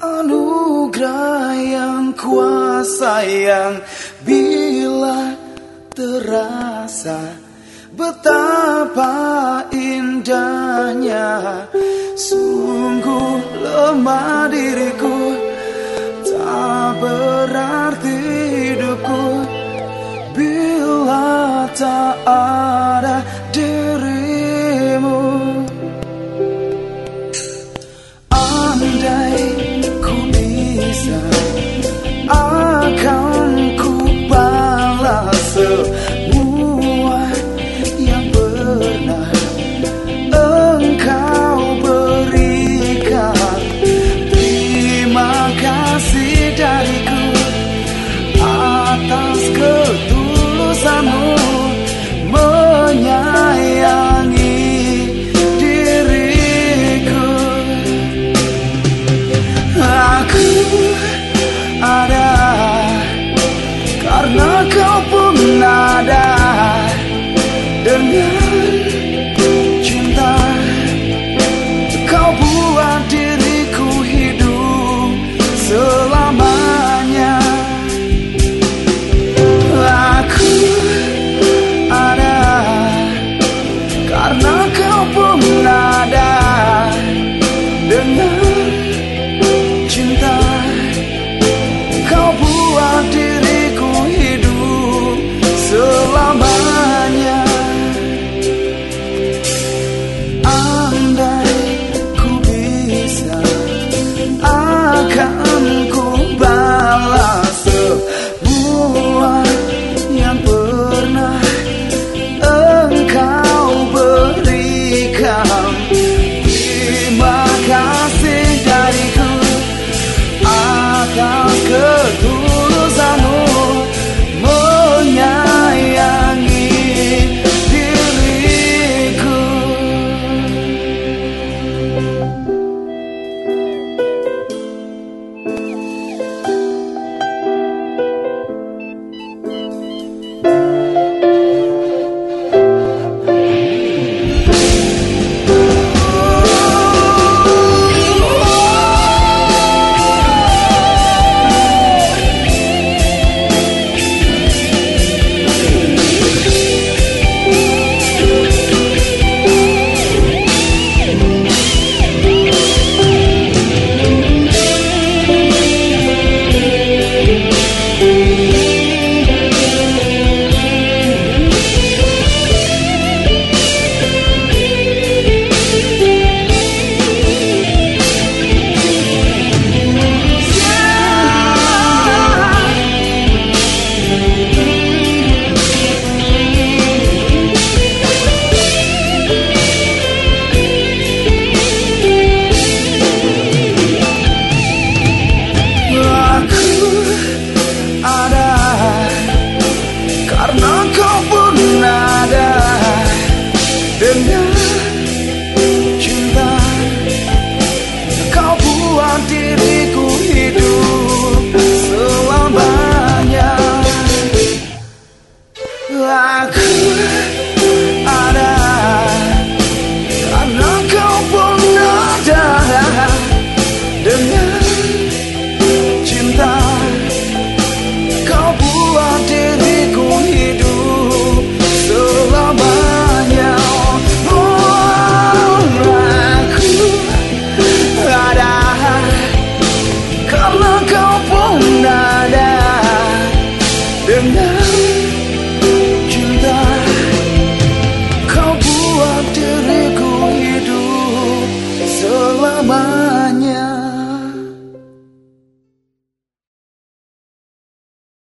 Anugerah yang kuasa yang bila terasa betapa indahnya. Sungguh lemah diriku tak berarti hidupku bila tak ada meus.